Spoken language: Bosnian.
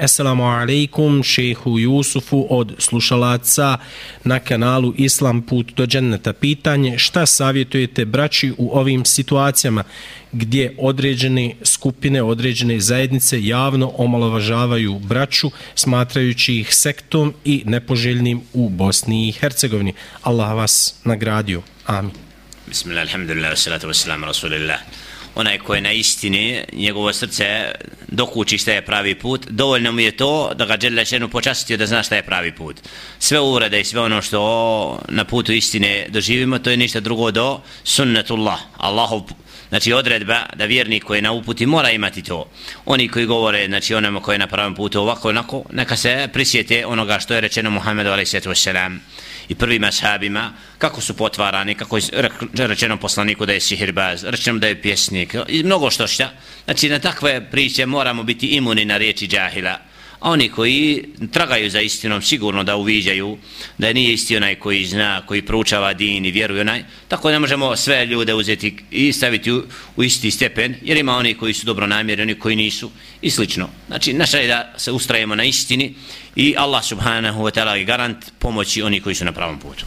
Assalamu alaikum šehu Jusufu od slušalaca na kanalu Islam put do dženneta. Pitanje šta savjetujete braći u ovim situacijama gdje određene skupine, određene zajednice javno omalovažavaju braću smatrajući ih sektom i nepoželjnim u Bosni i Hercegovini. Allah vas nagradio. Amin. Bismillah, alhamdulillah, salatu wassalamu, rasulillah onaj ko je na istini, njegovo srce dokući šta je pravi put, dovoljno mu je to da ga žele šenu počastiti da zna šta je pravi put. Sve urede i sve ono što na putu istine doživimo, to je ništa drugo do sunnetullah, Allahov Znači odredba da vjernik koji je na uputi mora imati to. Oni koji govore, znači onome koji je na pravom putu ovako onako, neka se prisjete onoga što je rečeno Muhammedu a.s i prvim ashabima, kako su potvarani, kako je rečeno poslaniku da je sihirbaz, rečeno da je pjesnik, i mnogo što šta. Znači, na takve priče moramo biti imuni na riječi džahila. A oni koji tragaju za istinom, sigurno da uviđaju da nije isti onaj koji zna, koji proučava din i vjeruje onaj, tako ne možemo sve ljude uzeti i staviti u, u isti stepen, jer ima oni koji su dobro namjeri, oni koji nisu i slično. Znači, naša je da se ustrajemo na istini i Allah subhanahu wa ta'ala je garant pomoći oni koji su na pravom putu.